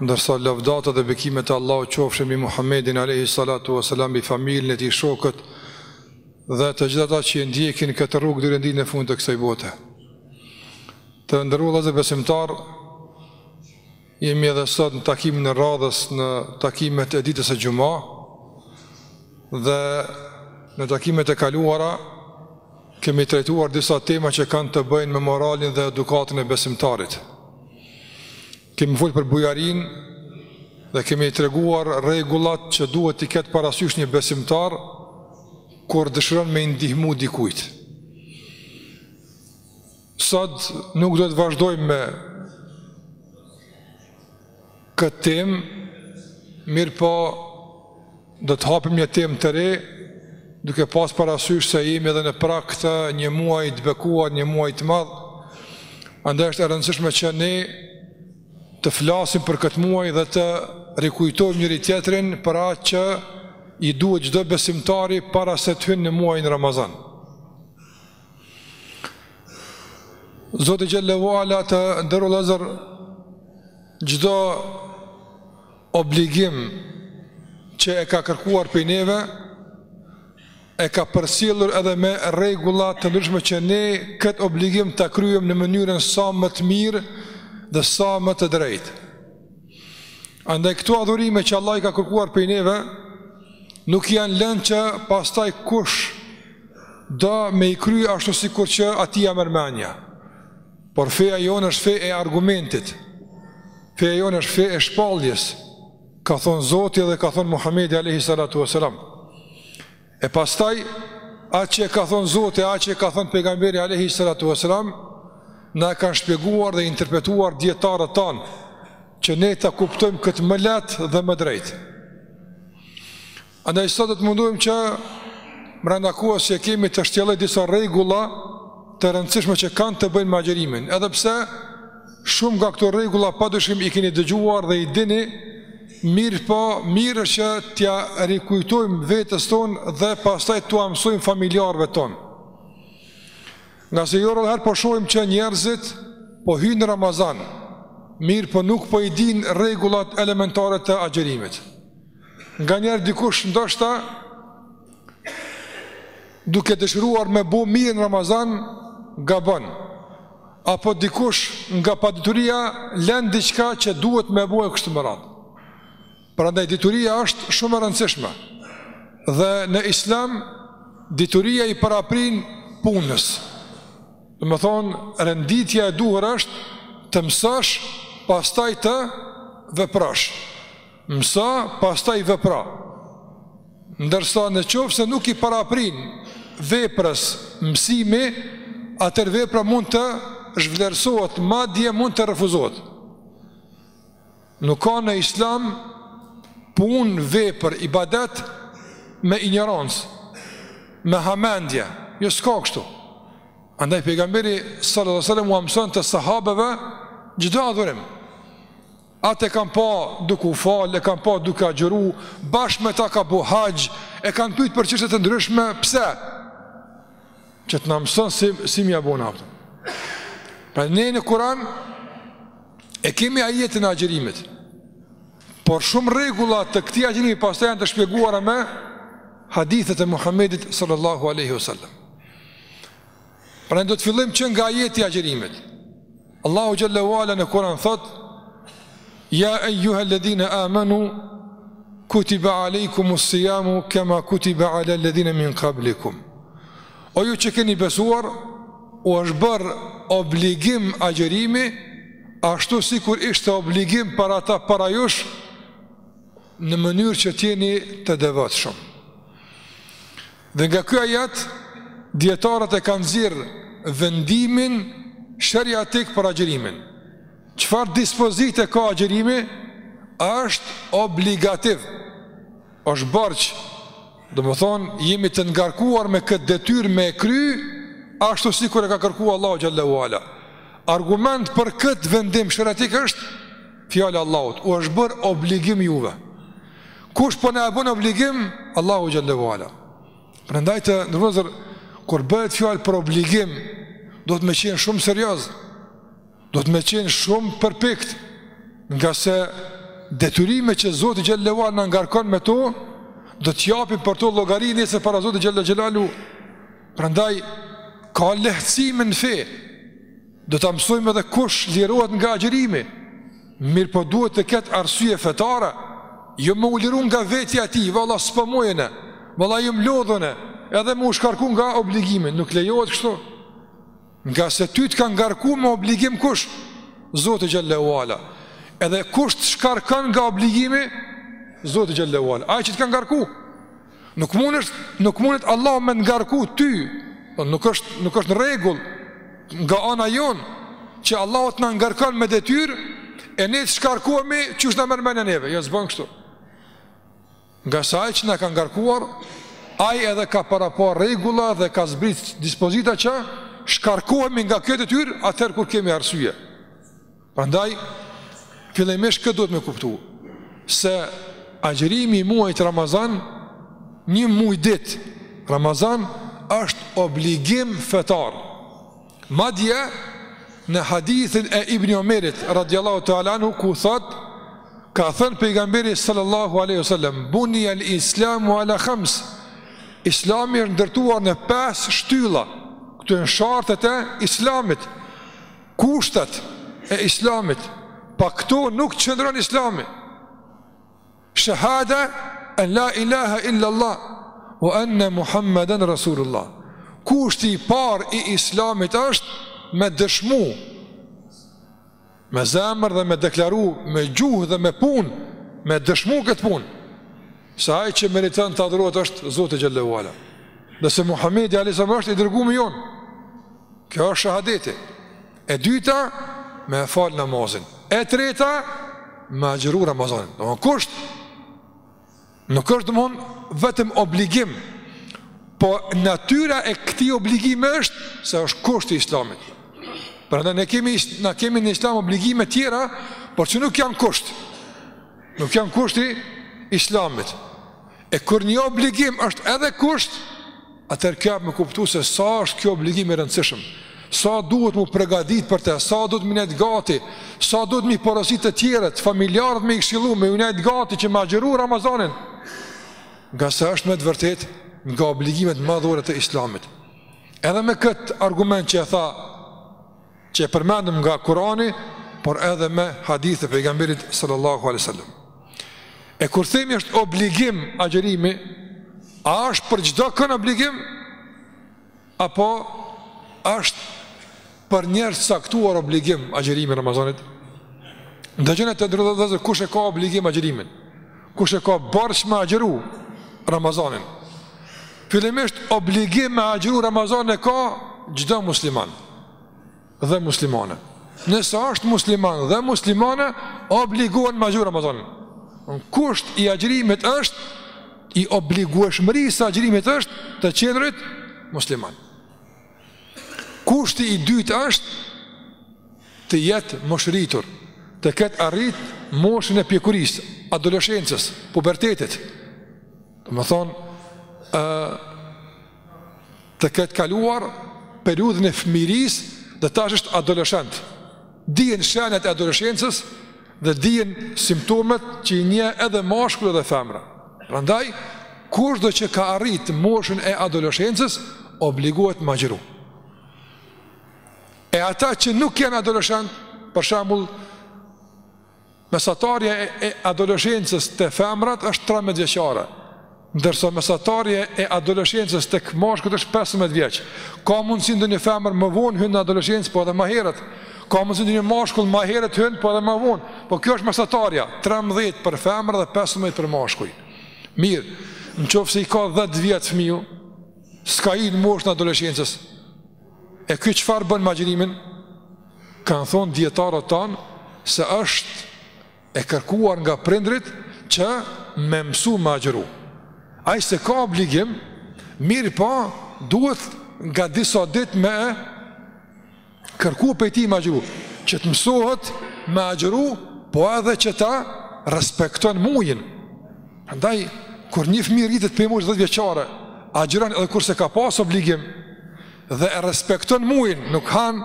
Ndërsa lavdata dhe bekimet e Allahut qofshin mbi Muhammedin alayhi salatu wa salam mbi familjen e tij shokët dhe të gjithë ata që e ndjekin këtë rrugë deri në ditën e fundit të kësaj bote. Të nderuar vëllezër besimtarë, jemi edhe sot në takimin e radhës në takimet e ditës së Xhuma dhe në takimet e kaluara kemi trajtuar disa tema që kanë të bëjnë me moralin dhe edukatën e besimtarit. Kemi folë për bujarinë dhe kemi treguar rregullat që duhet t'i ketë parasysh një besimtar kur dëshiron me i ndihmu dikujt. Sot nuk do të vazhdojmë me këtë temë, mirëpo Do të hapim një temë të re, duke pas parasysh se jemi edhe në prag të një muaj të bekuar, një muaj të madh. Andaj është e rëndësishme që ne të flasim për këtë muaj dhe të rikujtojmë njëri-tjetrin për atë që i duhet çdo besimtari para se të hyjë në muajin Ramazan. Zoti xhele ue ala të nderuar vëllezër çdo obligim që e ka kërkuar prej neve, e ka përcjellur edhe me rregulla të ndryshme që ne këtë obligim ta kryejmë në mënyrën sa më të mirë dhe sa më të drejtë. Andaj këto adhurime që Allah i ka kërkuar prej neve, nuk janë lënë që pastaj kush do me i kry ashtu sikur që atij ia merr menja. Por feja jonë është fe e argumentit, feja jonë është fe e shpalljes, ka thonë Zoti dhe ka thonë Muhammedi Alejhi Salatu Veselam. E pastaj, atë që e ka thonë Zoti, atë që e ka thonë Pejgamberi Alejhi Salatu Veselam, na e kanë shpjeguar dhe interpretuar dijetarët tanë, që ne ta kuptojmë këtë më lehtë dhe më drejt. Andaj sot do të mundohem që brenda kohës që e kemi të shtjelloj disa rregulla të rëndësishme që kanë të bëjnë me agjërimin, edhe pse shumë nga këto rregulla padyshim i keni dëgjuar dhe i dini, mirëpo mirë është që t'ia rikujtojmë vetes tonë dhe pastaj t'ua mësojmë familjarëve tanë. Ngase jo rrallë herë po shohim që njerëzit po hyjnë në Ramazan, mirëpo nuk po i dinë rregullat elementare të agjërimit. Nganjëherë dikush ndoshta duke dëshiruar me bo mirë në Ramazan, gabon. Apo dikush nga padituria len diçka që duhet me bo e kështu me radhë. Prandaj dituria është shumë e rëndësishme. Dhe në islam, dituria i paraprin punës. Domethënë, renditja e duhur është të mësosh, pastaj të veprosh. Mëso, pastaj vepro. Ndërsa në qoftë se nuk i paraprin veprës mësimi, atëherë vepra mund të zhvlerësohet, madje mund të refuzohet. Nuk ka në islam punë, vepër, ibadet me injorancë, me hamendje, jo s'ka kështu. Andaj pejgamberi sallallahu alaihi wasallam ua mësonte sahabeve çdo adhurim. Atë e kanë pa duke u falë, e kanë pa duke agjëru, bashkë me ta ka bo haxh, e kanë pyt për çështje të ndryshme, pse? Që të na mëson si, si me i bo në aftë. Pra ne në kuran e kemi ajetin e agjërimit, por shumë rregulla të këtij agjërimi pastaj janë të shpjeguara me hadithet e Muhammedit sallallahu aleyhi wa sallam. Pra ne do të fillojmë që nga ajeti i agjërimit. Allahu xhallahu ala në Kur'an thotë: "Ya ayyuha alladhina amanu kutiba alaykumus siyamu kama kutiba ala alladhina min qablikum." O ju që keni besuar, u është bërë obligim agjërimi, ashtu sikur ishte obligim për ata para jush në mënyrë që të jeni të devotshëm. Dhe nga ky ajet dijetarët e kanë nxjerrë vendimin sheriatik për agjërimin. Çfarë dispozite ka agjërimi? Është obligativ. Është borxh. Domethënë jemi të ngarkuar me këtë detyrë me e kry ashtu sikur e ka kërkuar Allahu xhallahu ala. Argument për këtë vendim sheriatik është Fjala e Allahut, u është bërë obligim juve. Kush po na e bën obligim? Allahu xhallahu ala. Prandaj të nderuar vëllezër kur bëhet fjalë për obligim, duhet me qenë shumë serioz. Duhet me qenë shumë përpikt, ngase detyrimet që Zoti xhallahu ala na ngarkon me to, do të japim për to llogari nesër para Zotit xhallahu xhelalu. Prandaj ka lehtësime në fe. Do ta mësojmë edhe kush lirohet nga agjërimi, mirëpo duhet të ketë arsye fetare, jo me u liru nga vetja e tij, valla s'po muj, valla jam lodhun, edhe me u shkarku nga obligimi, nuk lejohet kështu. Ngase ty të ka ngarku me obligim kush? Zoti xhel-le ue ala. Edhe kush të shkarkon nga obligimi? Zoti xhel-le ue ala. Ai që të ka ngarku. Nuk mundesh, nuk mundet Allahu me ngarku ty. Po nuk është, nuk është në rregull nga ana jonë që Allahu të na ngarkon me detyrë e ne të shkarkohemi qysh na merr mendja neve. Jo s'bën kështu. Ngase ai që na ka ngarkuar, ai edhe ka parapa rregulla dhe ka zbritë dispozita që shkarkohemi nga kjo detyrë atëherë kur kemi arsye. Prandaj, fillimisht këtë duhet me kuptu, se agjërimi i muajt Ramazan, një muaj ditë, Ramazan, është obligim fetar. Madje, në hadithin e Ibni Omerit, radiallahu teala anhu, ku thotë, ka thënë pejgamberi sallallahu alejhi ue selam, bunia al islamu ala hams, islami është ndërtuar në pesë shtylla, këto janë shartet e islamit, Kushtet e islamit, pa këto nuk qëndron islami. Shahada en la ilaha illallah, ue enne Muhammeden Rasulullah. Kushti i parë i islamit është me dëshmu, me zemër dhe me deklaru, me gjuhë dhe me punë, me dëshmu këtë punë. Se ai që meriton të adhurohet është Zoti xhel-le ue ala dhe se Muhamedi alejhi selam është i dërgumi jonë. Kjo është shahadeti. E dyta, me fal namazin. E treta, me agjëru Ramazanin. Pra kusht nuk është domethonë vetëm obligim, po natyra e këtij obligimi është se është kusht i Islamit. Prandaj ne kemi na kemi në Islam obligime të tjera, por që nuk janë kusht. Nuk janë kusht i islamit. E kur një obligim është edhe kusht, atëherë kjo jep me kuptu se sa është kjo obligim i rëndësishëm, sa duhet m'u përgatit për te, sa duhet me i nejtë gati, sa duhet m'i porosit të tjerët, familjarët me i kshillu, me ju nejtë gati që me agjëru Ramazanin, ngase është me të vërtetë nga obligimet madhore të islamit. Edhe me këtë argument që e thamë, që e përmendëm nga Kurani, por edhe me hadithe e pejgamberit sallallahu alaihi wasallam. E kur themi është obligim agjërimi, a është për çdokënd obligim apo është për njerëz të caktuar obligim agjërimi i Ramazanit? Ndëgjoni të nderuar kush e ka obligim agjërimin? Kush e ka borxh me agjëru Ramazanin? Fillimisht obligim me agjëru Ramazanin e ka çdo musliman. dhe muslimane. Nëse është musliman dhe muslimane, obligohen me agjëru Ramazanin. Një kusht i agjërimit është, i obligueshmërisë së agjërimit është të qenërit musliman. Kushti i dytë është të jetë moshërritur, të ketë arrit moshën e pjekurisë, adoleshencës, pubertetit. Domethënë, të ketë kaluar periudhën e fëmijërisë dhe tash është adoleshent. Dihen shenjat e adoleshencës dhe dihen simptomet që i njeh edhe mashkulli edhe femra. Prandaj, kushdo që ka arrit moshën e adoleshencës, obligohet me agjëru. E ata që nuk janë adoleshent, për shembull, Mesatarja e adoleshencës te femrat është trembëdhjetë vjeçare, ndërsa mesatarja e adoleshencës tek meshkujt është pesëmbëdhjetë vjeç. Ka mundësi ndonjë femër më vonë hyn në adoleshencë, po edhe më herët. Ka mundësi ndonjë mashkull më herët hyn, po edhe më vonë. Po kjo është mesatarja, trembëdhjetë për femra dhe pesëmbëdhjetë për meshkuj. Mirë, në qoftë se i ka dhjetë vjet fëmiu, s'ka hyrë në moshën e adoleshencës. E ky çfarë bën me agjërimin? Kanë thonë dijetarët tanë se është e kërkuar nga prindërit që me mësu me agjëru. Ai s'e ka obligim, mirëpo po, duhet nga disa ditë me e kërku prej tij me agjëru, që të mësohet me agjëru, po edhe që ta respekton mujin. Prandaj, kur një fëmi rritet prej moshës 10 vjeçare, agjëron edhe kur s'e ka pas obligim, dhe e respekton mujin, nuk han,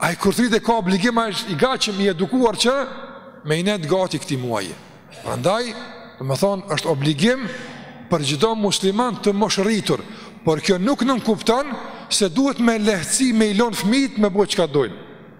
ai kur të rritet e ka obligim ai është i gatshëm i edukuar që me i nejt gati këtij muaji. Prandaj, domethënë, është obligim për çdo musliman të moshërritur, por kjo nuk nënkupton se duhet me lehtësi me i lënë fëmijët me bo çka dojnë.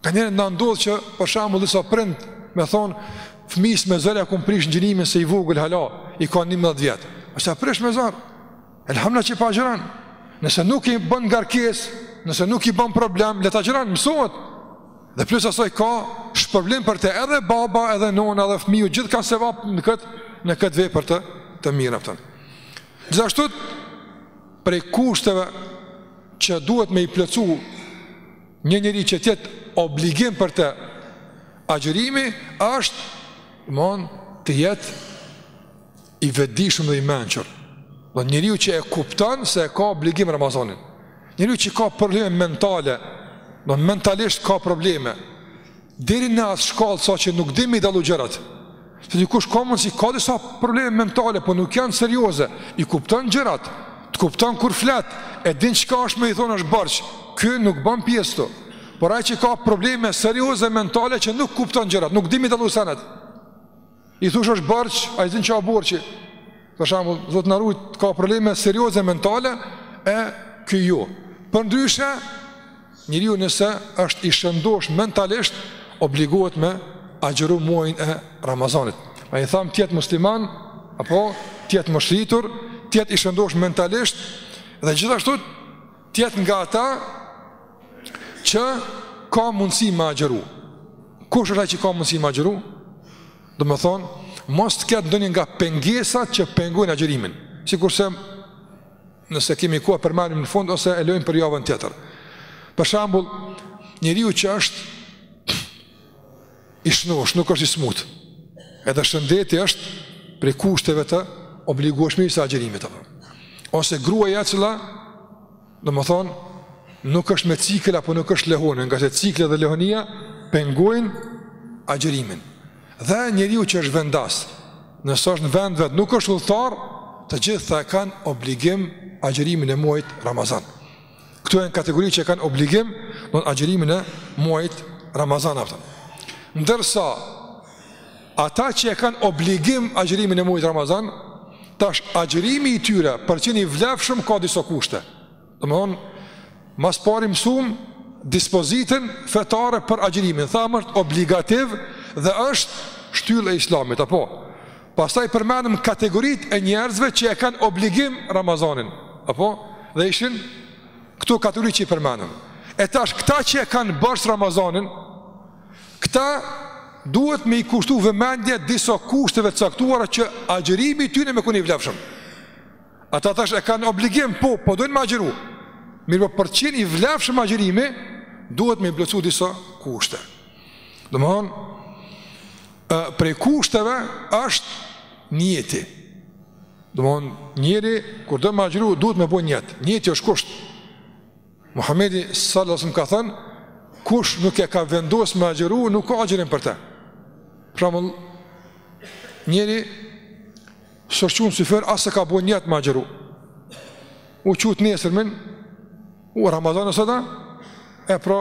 Ka nganjëherë ndodh që për shembull disa prind më thonë fëmisë me zor e kam prish agjërimin se i vogël hala i ka njëmbëdhjetë vjet. A s'e prish me zor, elhamdulillah që po agjëron. Nëse nuk i bën ngarkesë, nëse nuk i bën problem, le të agjëron, mësohet. Dhe plus asoj ka shpërblim për te edhe baba, edhe nona, edhe fëmiju, gjithë kanë sevap në këtë, në këtë vepër të, të mirë, a kupton. Gjithashtu, prej kushteve që duhet me i plotësu Një njeri që të jetë obligim për të agjërimi është domethënë të jetë i vetëdijshëm dhe i mençur. Domethënë njeriu që e kupton se e ka obligim Ramazanin. Njeriu që ka probleme mentale, domethënë mentalisht ka probleme. Deri në atë shkallë sa që nuk din me i dallu gjërat. Se dikush ka mundësi, ka disa probleme mentale, po nuk janë serioze. I kupton gjërat, të kupton kur flet, e din çka është me i thonë është borxh. Ky nuk bën pjesë këtu. Por ai që ka probleme serioze mentale që nuk kupton gjërat, nuk din me i dallu senet. I thush është borxh, ai s'din çka borxhi Për shembull, Zoti na rujt, ka probleme serioze mentale E ky jo Përndryshe, njeriu nëse është i shëndosh mentalisht Obligohet me agjëru muajin e Ramazanit Ai thamë të jetë musliman, apo të jetë moshërritur Të jetë i shëndosh mentalisht Dhe gjithashtu Të jetë nga ata që ka mundësi me agjëru. Kush është ai që ka mundësi me agjëru? Domethënë, mos të ketë ndonjë nga pengesat që pengojnë agjërimin. Sikurse nëse kemi kohë po e marrim në fund ose e lëmë për javën tjetër. Për shembull, njeriu që është i shnosh, nuk është i smutë. Edhe shëndeti është prej kushteve të obligueshmërisë së agjërimit. Ose gruaja e cila, domethënë, nuk është me cikël apo nuk është lehone, ngase cikli dhe lehonia pengojnë agjërimin. Dhe njeriu që është vendas, nëse është në vend të vet, nuk është udhëtar, të gjithë e kanë obligim agjërimin e muajt Ramazan. Këto janë kategori që e kanë obligim agjërimin e muajit Ramazan aftë. Ndërsa ata që e kanë obligim agjërimin e muajit Ramazan, tash agjërimi i tyre për të qenë i vlefshëm ka disa kushte. Domthon ma së pari mësuam dispozitën fetare për agjërimin. Thamë është obligativ dhe është shtyllë e Islamit apo Pastaj përmendëm kategoritë e njerëzve që e kanë obligim Ramazanin, apo? Dhe ishin këto kategori që i përmendëm. E tash këta që e kanë borxh Ramazanin, këta duhet me i kushtu vëmendje disa kushteve të caktuara që agjërimi i tyne me kon i vlefshëm. Ata tash e kanë obligim, po, po dojnë me agjëru. Mirëpo për të qenë i vlefshëm agjërimi, duhet me i plotësu disa kushte. Domethënë, prej kushteve është njeti. Domethënë njeri kur do me agjëru duhet me bo njet. Njeti është kusht. Muhamedi sallallahu alaihi wasallam ka thënë kush nuk e ka vendosur me agjëru nuk ka agjërim për të. Për shembull njeri s'osht çu n'syfyr as s'ka bo njet me agjëru. U çu të nesërmen u Ramazan sot e pra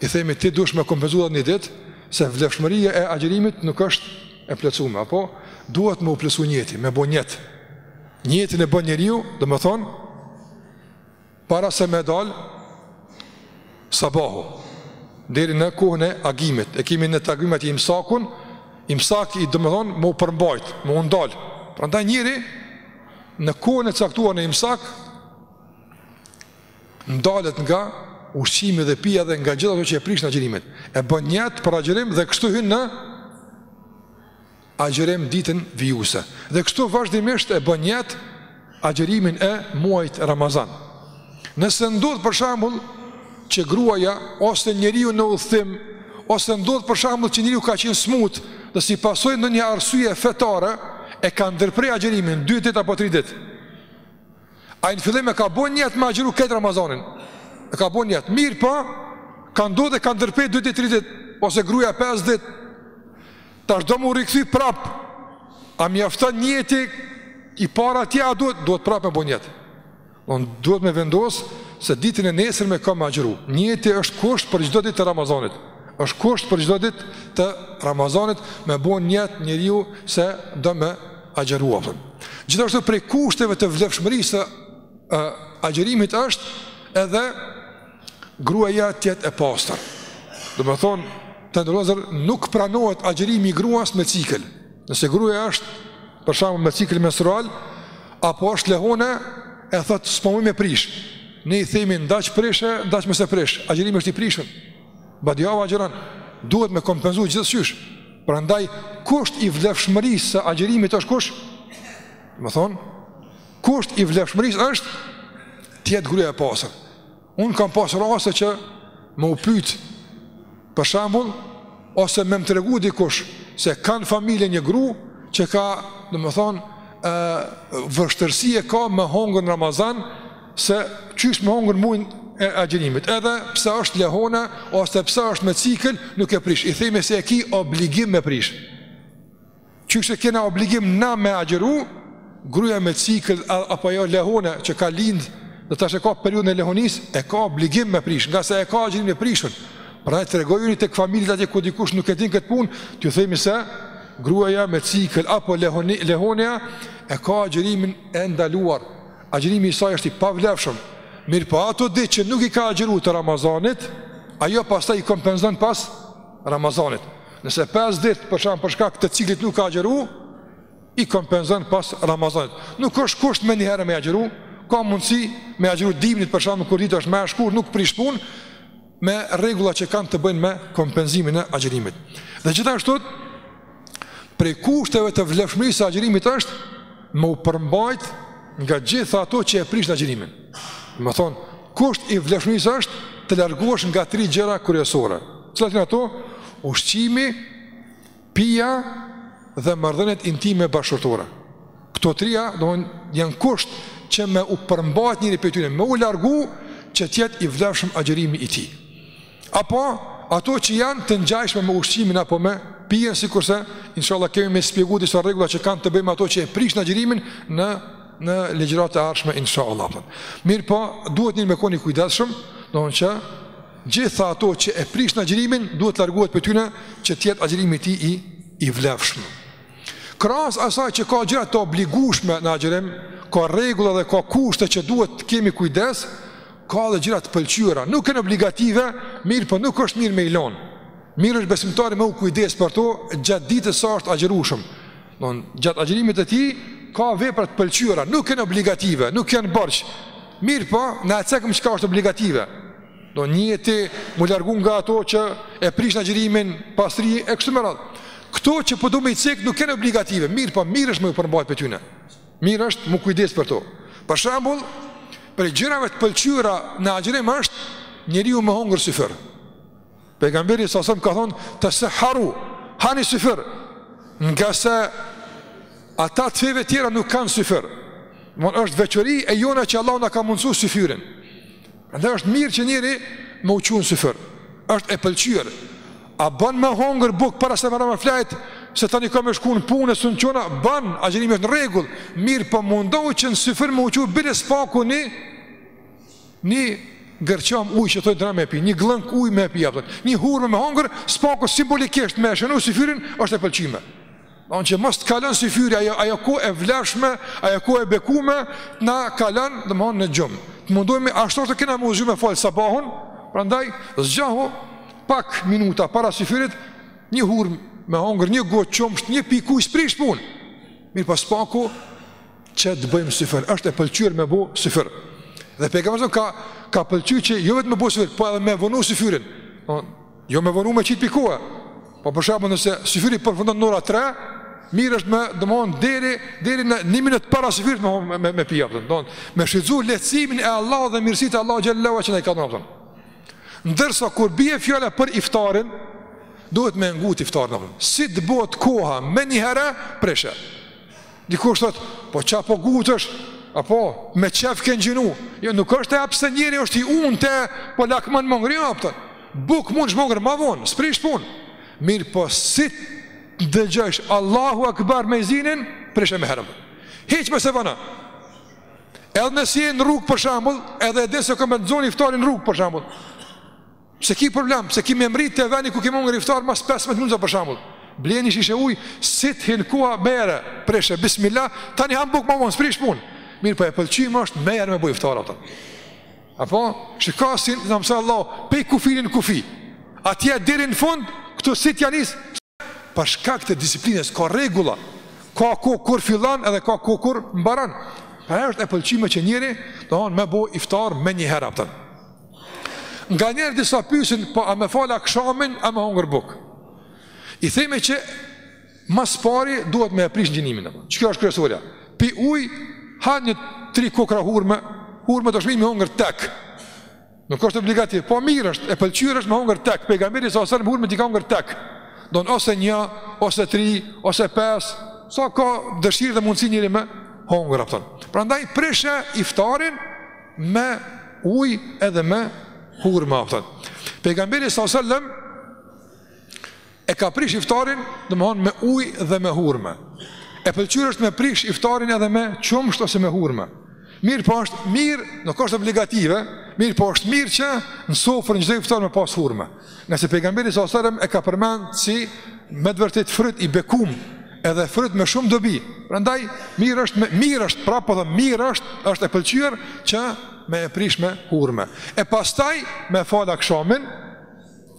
I themi ti duhesh me kompenzu atë një dit, se vlefshmëria e agjerimit nuk është e plotësume, apo duhet me u plotësu njeti, me bo njet. Njetin e bën njeriu, domethonë, para se me dal, sabahu, deri në kohën e agimit, e kemi në takvimet e imsakun, imsaki domethonë, me u përmbajt, me u ndal. Prandaj njeriu, në kohën e caktuar në imsak, ndalet nga ushqimi dhe pija dhe nga gjithë ato që e prishin agjërimin. E bën njet për agjërim dhe kështu hyn në agjërim ditën vijuse. Dhe kështu vazhdimisht e bën njet agjërimin e muajit Ramazan. Nëse ndodh për shembull që gruaja ose njeriu në udhëtim ose ndodh për shembull që njeriu ka qenë smut dhe si pasojë ndonjë arsye fetare e ka ndërpre agjërimin 2 ditë apo 3 ditë Ai në fillim e ka bo njet me agjëru këtë Ramazanin. E ka bo njet. Mirëpo, ka ndodh e ka ndërpre 2 ditë, 3 ditë, ose gruja 5 ditë. Tash do m'u rikthy prapë. A mjafton njeti i parë atje a duhet? Duhet prapë me bo njet. Duhet me vendos se ditën e nesërme ka me agjëru. Njeti është kusht për çdo ditë të Ramazanit. Është kusht për çdo ditë të Ramazanit me bo njet njeriu se do me agjëru. Gjithashtu prej kushteve të vlefshmërisë së agjërimit është edhe gruaja të jetë e pastër. Domethonë, të nderuar, nuk pranohet agjërimi i gruas me cikël. Nëse gruaja është për shembull me cikël menstrual apo është lehone, e thotë s'po muj me prish. Ne i themi n'daç prishe, n'daç mos e prish. Agjërimi është i prishun. Badihava agjëron, duhet me kompenzu gjithqysh, prandaj, kusht i vlefshmërisë së agjërimit është kush? Domethonë, kusht i vlefshmërisë është të jetë gruja e pastër. Unë kam pas raste që me u pytë, për shembull, ose me më tregu dikush, se ka në familje një gru, që ka, domethonë, vështirësi e ka me hongër n'Ramazan, se qysh me hongër mujn e agjërimit, edhe pse është lehone, ose pse është me cikël, nuk e prish, i themi se e ki obligim me e prish. Qysh e kena obligim na me agjëru, gruja me cikël, apo jo lehona që ka lind, dhe tash ka periudhën e lehonisë, e ka obligim me prish, ngase e ka agjërimin e prishun. Pra e tregojmë te familjet atje ku dikush nuk e din këtë punë, t'ju themi se gruja me cikël, apo lehoni, lehonia, e ka agjërimin e ndaluar, Agjërimi i saj është i pavlefshëm, mirëpo ato ditë që nuk i ka agjëru të Ramazanit, ajo pastaj i kompenzon pas Ramazanit. Nëse 5 ditë për shembull për shkak të ciklit nuk ka agjëru, i kompenzon pas Ramazanit. Nuk është kusht menjëherë me i agjëru, ka mundësi me i agjëru dimnit për shembull kur dita është më e shkurt, nuk prish punë, me rregulla që kanë të bëjnë me kompenzimin e agjërimit. Dhe gjithashtu prej kushteve të vlefshmërisë së agjërimit është me u përmbajt nga gjitha ato që e prishin agjërimin. Domethënë, kusht i vlefshmërisë është të largohesh nga tri gjëra kryesore. Cilat janë ato? Ushqimi, Pija dhe marrëdhëniet intime bashkëshortore. Këto trija, domethënë, janë kusht që me u përmbajt njeri prej tyre, me u largu që të jetë i vlefshëm agjërimi i tij. Apo ato që janë të ngjashme me ushqimin apo me pijen, sikurse inshallah kemi me shpjegu disa rregulla që kanë të bëjnë me ato që e prishin agjërimin në ligjëratat e ardhshme inshallah. Mirëpo duhet njeri me kon i kujdesshëm, domethënë që Gjitha ato që e prishin agjërimin duhet të largohet prej tyne që të jetë agjërimi i tij i i vlefshëm. Krahas asaj që ka gjëra të obligueshme në agjërim, ka rregulla dhe ka kushte që duhet të kemi kujdes, ka edhe gjëra të pëlqyera, nuk janë obligative, mirëpo nuk është mirë me i lon. Mirë është besimtari me u kujdes për to gjatë ditës sa është agjërueshëm. Domethënë gjatë agjërimit të tij ka vepra të pëlqyera, nuk janë obligative, nuk janë borxh. Mirëpo, na e cekëm çka është obligative. Domethënë nijeti, m'u largu nga ato që e prishin agjërimin, pastri e kështu me radhë. Këto që po du me i cek nuk janë obligative, mirëpo, mirë është me u përmbajt për tyne. Mirë është m'u kujdes për to. Për shembull, prej gjërave të pëlqyra në agjërim është njeriu me hongër syfyr. Pejgamberi a.s. ka thonë tesahharu, hani syfyr, nga se ata të feve tjera nuk kanë syfyr. Domethënë është veçori e jona që Allahu na ka mundësu syfyrin. Andaj është mirë që njeri me u çu në syfyr, është e pëlqyër, a bën me hongër bukë para se me ra me fjetë, se tani kam me shku në punë, s'un çona, bën, agjërimi është në rregull, mirëpo mundohu që në syfyr me u çu, bile s'paku një, një gërçam uj që thojnë te na me pi, një gllënk uj me pi, një hurme me hongër, s'paku simbolikisht me shënu syfyrin, është e pëlqyme. Domethënë që mos të kalon syfyri ajo ajo kohë e vlefshme, ajo kohë e bekume, të na kalon domthon në gjumë. Të mundohemi ashtu-kështu kemi me u çu me fal sabahun, prandaj zgjohu pak minuta para syfyrit, një hurme me hongër, një gotë qumësht, një pikë ujë s'prish punë. Mirëpo s'paku që të bëjmë syfyr, është e pëlqyer me bo syfyr. Dhe pejgamberi ka ka pëlqyer që jo vetëm me bo syfyr, po edhe me vonu syfyrin. Jo me vonu me qitë pikue, po për shembull nëse syfiri përfundon në ora 3, mirë është me domthon deri deri në 1 minutë para syfirit me me, me pija, domthon me shfrytzu lehtësimin e Allah dhe mirësitë e Allah xhele ue ala që na i ka dhënë. Ndërsa kur bie fjala për iftarin, duhet me ngut iftarin apo. Si të bëhet koha menjëherë prishe. Dikush thot, po ça po ngutesh? Apo me qef ke ngjinu? Jo, nuk është e pse njeri është i untë, po lakmon me ngrën apo. Bukë mundesh me hongër ma vonë, s'prish punë. Mirëpo si të dëgjojsh Allahu Akbar myezinin, prishe menjëherë. Hiç mos e vono. Edhe nëse je në rrugë për shembull, edhe e din se ka me të zon iftari në rrugë për shembull. S'ki problem, se ki me mrri te veni ku ke me ngrën iftar mas 15 minuta për shembull. Ble ni shishe ujë, si t'hin koha bere, prishe bismillah, tani han bukë më vonë, s'prish punë. Mirëpo e pëlqyme është menjëherë me bu iftar atë. Apo, shiko si na mëson Allah, pej kufinit n'kufi, atje deri n'fund, këtu si t'ia nis, për shkak të disiplinës, ka rregulla, ka kohë kur fillon edhe ka kohë kur mbaron, pa e është e pëlqyme që njeri, domthon me bo iftar menjëherë apo. Nganjëherë disa pysin, po a me fal akshamin, a me hongër bukë. I themi që Ma së pari duhet me e prish ngjinimin apo. Që kjo është kryesorja. Pi ujë, ha një tri kokrra hurme, hurmet është mirë me i hongër tek. Nuk është obligativ, po mirë është, e pëlqyer është me hongër tek. Pejgamberi salallahu alejhi ve selem hurmet i ka hongër tek. Domthon ose një, ose tri, ose pesë, sa ka dëshirë dhe mundësi njeri me hongër apo. Prandaj prishe iftarin me ujë edhe me hurme apo. Pejgamberi salallahu alejhi ve selem E ka prish iftarin, domethënë me uj dhe me hurme E pëlqyer është me prish iftarin edhe me qumësht ose me hurme Mirëpo është mirë, nuk është obligative Mirëpo është mirë që në sofër në çdo iftar me pas hurme Ngase pejgamberi salallahu alejhi ve selem e ka përmend si me të vërtetë fryt i bekum Edhe fryt me shumë dobi Prandaj, mirë është, me, mirë është, prapë po them mirë është, është e pëlqyer që me e prish me hurme E pastaj me falë akshamin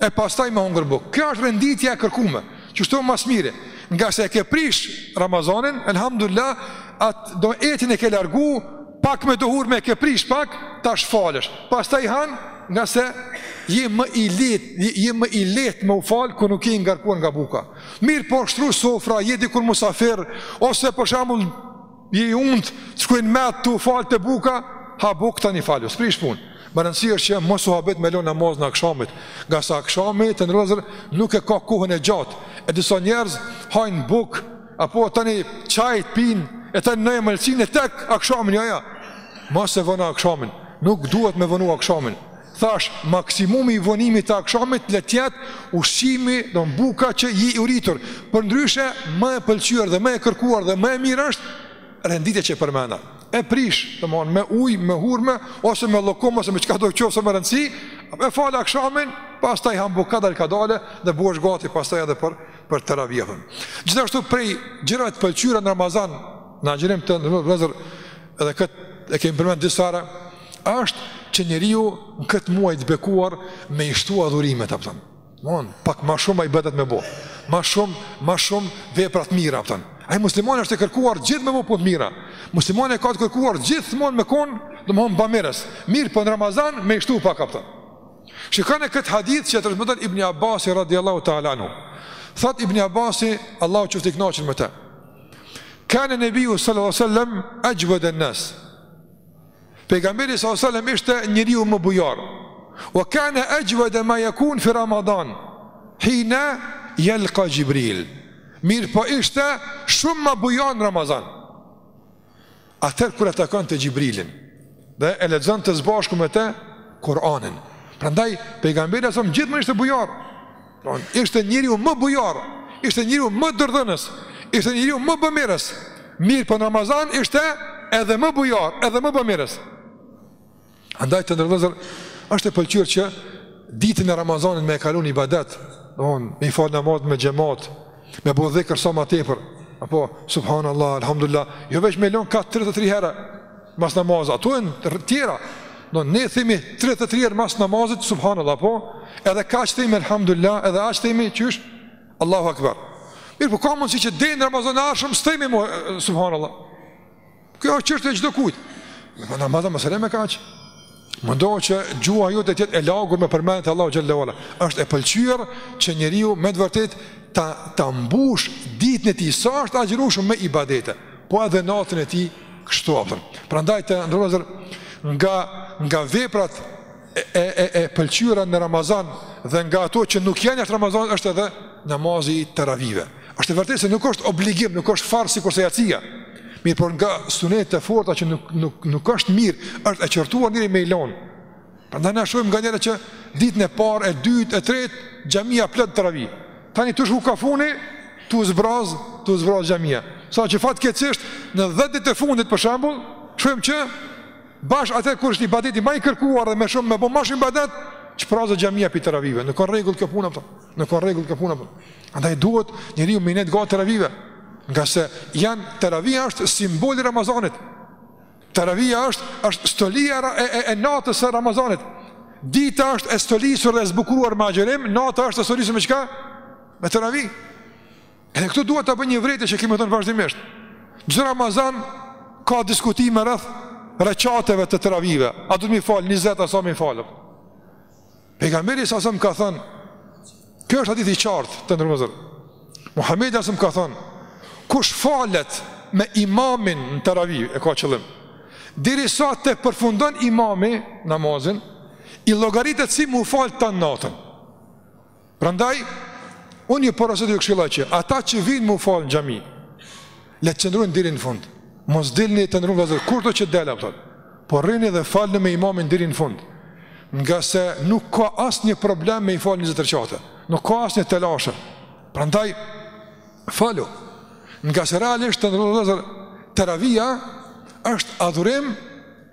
e pastaj me hongër bukë. Kjo është renditja e kërkume, qështu ma së miri, ngase e ke prish Ramazanin, elhamdulillah, atë do etin e ke largu, pak me do hurme e ke prish pak, tash falesh. Pastaj han, ngase je më i lehtë, je më i lehtë me u fal kur nuk je i ngarkuar nga buka. Mirëpo shtru sofra, je dikun musafir ose për shembull Je i untë, të shkojnë mend tu u fal te buka, ha bukë tani falu, s'prish punë. Me rëndësi është që mos u habit me lon namazin e akshamit, ngase akshami të nderuar vëllezër nuk e ka kohën e gjatë, e disa njerëz hajnë bukë, apo tani çaj pinë, e tani naj ëmbëlsinë e tek akshamin, jo, jo, mos e vono akshamin, nuk duhet me vonu akshamin, Thash, maksimumi i vonimit të akshamit le të jetë ushqimi, domethënë buka që je i uritur. Përndryshe, më e pëlqyer dhe më e kërkuar dhe më e mirë është renditja që e përmenda. E prish, domethënë me ujë, me hurme, ose me llokum, ose me çkado qoftë, s'është me rëndësi, e fal akshamin, pastaj han bukë dalkadale dhe bohesh gati pastaj edhe për, për teravijen. Gjithashtu prej gjërave të pëlqyera në Ramazan, në agjërim, të nderuar vëllezër, edhe këtë e kemi përmend disa herë, është që njeriu në këtë muaj të bekuar me i shtu adhurimet, a kupton. Domethënë, pak ma shumë ibadet me bo. Ma shumë, ma shumë vepra të mira, a kupton. Ai muslimani është e kërkuar gjithmonë me bo punë të mira. Muslimani e ka të kërkuar gjithmonë me konë, domethënë bëmirës. Mirëpo në Ramazan me i shtu pak, a kupton. Shikone këtë hadith që e transmeton Ibni Abasi radiallahu ta'ala anhu. Thot Ibni Abasi, Allahu qoftë i kënaqur me te. Kane nebiu sallallahu alajhi wasallam, exhvede nas. Pejgamberi sallallahu alajhi wasallam ishte njeriu më bujar. Wa kana ajwada ma yakun fi Ramadan. Hina yalqa Jibril. Mirëpo ishte shumë më bujar në Ramazan. Atëherë kur e takonte Xhibrilin dhe e lexonte së bashku me të Kur'anin. Prandaj pejgamberi alejhi selam gjithmonë ishte bujar. Ishte njeriu më bujar, ishte njeriu më dorëdhënës, ishte njeriu më bëmirës. Mirëpo në Ramazan ishte edhe më bujar, edhe më bëmirës. Andaj të nderuar vëllezër, është e pëlqyer që ditën e Ramazanit me e kalu në ibadet, domethënë, me i fal namazet me xhemat, me bo dhikër sa ma tepër, apo, subhanallah, alhamdulillah, jo veç me lënë ka 33 herë, mas namazit, ato e në tjera, ne themi 33 herë mas namazit, subhanallah, po, edhe kaq themi, elhamdulillah, edhe aq themi, qysh, Allahu Akbar. Mirëpo ka mundësi që deri në Ramazanin e ardhshëm s'themi mo subhanallah. Kjo është çështje e gjithkujt. Me po namazat mos rri me kaq. Mundohu që gjuha jote të jetë e lagur me përmendje të Allahut xhel-le ve ala. Është e pëlqyer që njeriu me të vërtet ta ta mbush ditën e tij sa është agjërueshëm me ibadete, po edhe natën e tij kështu apo. Prandaj të nderuar vëllezër nga nga veprat e e e pëlqyera në Ramazan dhe nga ato që nuk janë jashtë Ramazan është edhe namazi i teravive. Është e vërtetë se nuk është obligim, nuk është farz sikurse jacia. Mirëpo nga sunet e forta që nuk nuk nuk është mirë, është e qortuar njeriu me i lon. Prandaj na shohim nganjëherë që ditën e parë, e dytë, e tretë, xhamia plot teravi. Tani tu shku ka funi, tu zbraz, tu zbraz xhamia. Saqë fatkeqësisht në 10 ditët e fundit për shembull, shohim që bash atëherë kur është ibadeti më i kërkuar dhe më shumë me bë më shumë ibadet, zbrazet xhamia pi teravive. Nuk a në rregull kjo punë, apo. Nuk ka rregull kjo puna. Andaj duhet njeriu me i nejt gati teravive, ngase janë teravia është simbol i Ramazanit. Teravia është është stolia e, e, e natës së Ramazanit. Dita është e stolisur dhe e zbukuruar me agjërim, nata është e stolisur me çka? Me teravi. Edhe këtu duhet ta bëj një vërejtje që kemi thënë vazhdimisht. Çdo Ramazan ka diskutime rreth reqateve të teravive. A duhet me i fal 20 a sa me i fal? Pejgamberi alejhi selam ka thënë, kjo është hadith i qartë të nderuar vëllezër. Muhammedi alejhi selam ka thënë, kush falet me imamin në teravi, e ka qëllim, derisa të përfundon imami namazin, i llogaritet si m'u fal tanë natën. Prandaj, unë ju porosis dhe ju këshilloj që, ata që vijnë m'u fal në xhami, le të qëndrojnë deri në fund, mos dilni të nderuar vëllezër, kur të që delë, apëton, por rrini dhe falnu me imamin deri në fund, ngase nuk ka asnjë problem me i fal njëzet reqate, nuk ka asnjë telashe, prandaj, falu, ngase realisht të nderuar vëllezër, teravia është adhurim,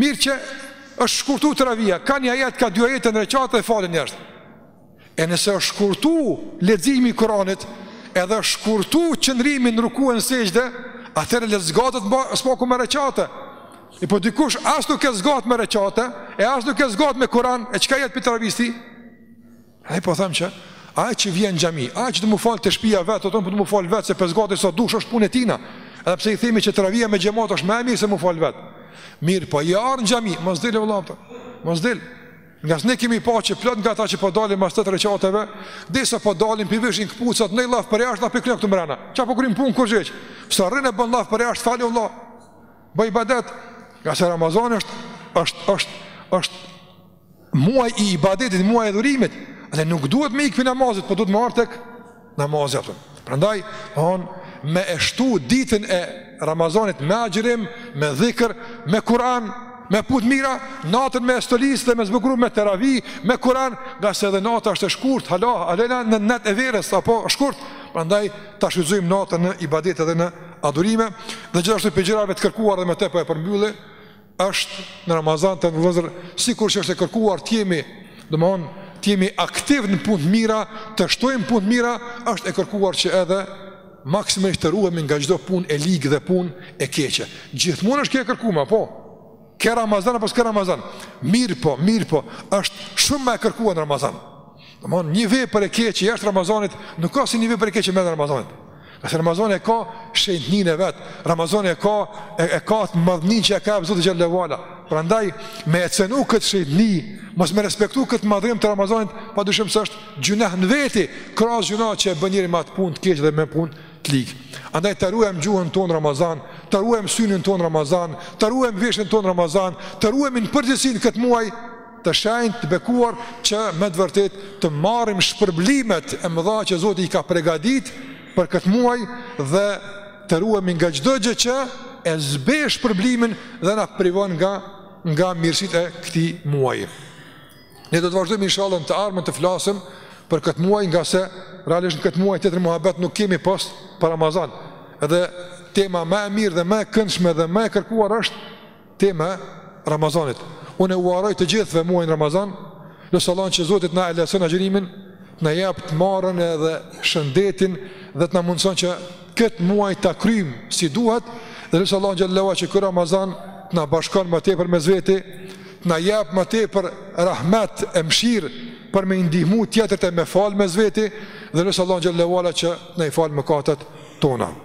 Mirë që është shkurtu teravia, ka një ajet, ka dy ajete në reqate e falin njerëzt. E nëse është shkurtu leximi i Kuranit, edhe është shkurtu qëndrimi në ruku e në sexhde, atëherë le zgatet së paku me reqate. E po dikush as nuk e zgat me reqate, e as nuk e zgat me Kuran, e çka jet prej teravisë tij? E po them që ai që vjen në xhami, ai që do m'u fal te shpia vet, ato po do m'u fal vet se pe zgat sa dush është punë e tina. Edhe pse i themi që teravia me xhemat është më e mirë se m'u fal vet. Mirëpo erdhe në xhami, mos dil vëlla n'tetë. Mos dil. Ngase ne kemi pa që plot nga ta që po dalin mas tetë reqateve, dhe se po dalin po i veshin këpucat në llaf përjashtë, na për kënë këtu mrena. Ça po kryn punë kurgjë? Sa rrin e bën llaf përjashtë, fali vlla. Bëj ibadet. Ngase Ramazan është, është, është, është, muaj i ibadetit, muaj i adhurimit, dhe nuk duhet me ikë prej namazit, po duhet me ardh tek namazi. Prandaj, on me e shtu ditën e Ramazanit me agjërim, me dhikr, me Kur'an, me punë t'mira, natën me stolis dhe me zbukuru me teravi, me Kur'an, ngase edhe nata është e shkurt, hala, hala jena në net e verës, apo shkurt, prandaj ta shfrytëzojmë natën në ibadet edhe në adhurime, dhe gjithashtu prej gjërave të kërkuar dhe me te po e përmbylli, është në Ramazan të nderuar vëllezër, sikur që është e kërkuar të jemi, domethënë, të jemi aktiv në punë të mira, të shtojmë punë të mira, është e kërkuar që edhe maksimalisht të ruhemi nga çdo punë e ligë dhe punë e keqe. Gjithmonë është kjo e kërkume, po, ke Ramazan apo s'ke Ramazan, mirëpo, mirëpo, është shumë ma e kërkuar në Ramazan. Në mund, një vepër e keqe jashtë Ramazanit, nuk ka si një vepër e keqe në Ramazanit. Ngase Ramazani e ka shenjtninë e vet, Ramazani e ka, e, e ka atë madhninë që e ka te Zoti xhele ue ala. Prandaj, me e cenu këtë shenjtni, mos me respektu këtë madhrim të Ramazanit, pa dyshim se është gjynah në veti, krahas gjynahit që e bën njeri me atë punë të keqe dhe me punë të ligë. Andaj të ruejmë gjuhën tonë n'Ramazan, të ruejmë synin tonë n'Ramazan, të ruejmë veshin tonë n'Ramazan, të ruhemi në përgjithësi n'këtë muaj, të shenjtë, të bekuar që me të vërtetë të marrim shpërblimet e mëdha që Zoti i ka përgatitur për këtë muaj dhe të ruhemi nga çdo gjë që e zbeh shpërblimin dhe na privon nga nga mirësitë e këtij muaji. Ne do të vazhdojmë inshallah të ardhmen të flasim për këtë muaj ngase realisht në këtë muaj tjetër muhabet nuk kemi pos për Ramazan. Edhe tema më e mirë dhe më e këndshme dhe më e kërkuar është Tema e Ramazanit. Unë ua uroj të gjithëve muajin Ramazan, lus Allahun që Zoti të na e lehtëson agjërimin, të na jep të mbarën edhe shëndetin dhe të na mundëson që këtë muaj ta kryjmë si duhet, dhe lus Allahun xhele ue ala që ky Ramazan të na bashkon më tepër mes veti, të na jep më tepër rahmet e mëshirë për me i ndihmu tjetrit e me fal mes veti dhe lus Allahun xhele ue ala që të na i fal mëkatet tona.